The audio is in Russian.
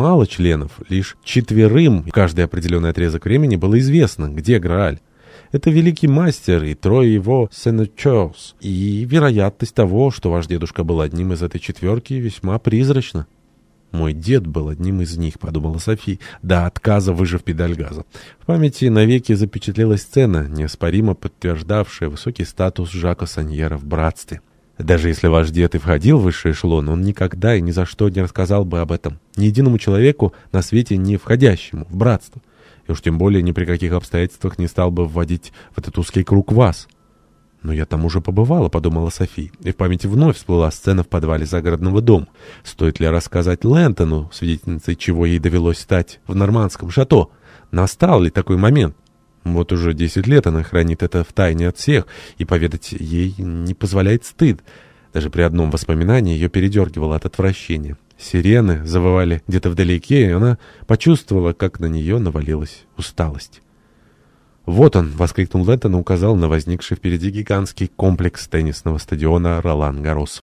мало членов, лишь четверым в каждый определенный отрезок времени было известно, где Грааль. Это великий мастер и трое его сенечерс, и вероятность того, что ваш дедушка был одним из этой четверки, весьма призрачна. «Мой дед был одним из них», — подумала Софи, до отказа выжив педаль газа. В памяти навеки запечатлелась сцена, неоспоримо подтверждавшая высокий статус Жака Саньера в братстве. Даже если ваш дед и входил в высший эшелон, он никогда и ни за что не рассказал бы об этом. Ни единому человеку на свете не входящему в братство. И уж тем более ни при каких обстоятельствах не стал бы вводить в этот узкий круг вас. «Но я там уже побывала», — подумала Софи, и в памяти вновь всплыла сцена в подвале загородного дома. Стоит ли рассказать Лэнтону, свидетельницей чего ей довелось стать в нормандском шато? Настал ли такой момент? Вот уже десять лет она хранит это в тайне от всех, и поведать ей не позволяет стыд. Даже при одном воспоминании ее передергивало от отвращения. Сирены завывали где-то вдалеке, и она почувствовала, как на нее навалилась усталость. «Вот он!» — воскликнул Лэттон и указал на возникший впереди гигантский комплекс теннисного стадиона «Ролан Гарос».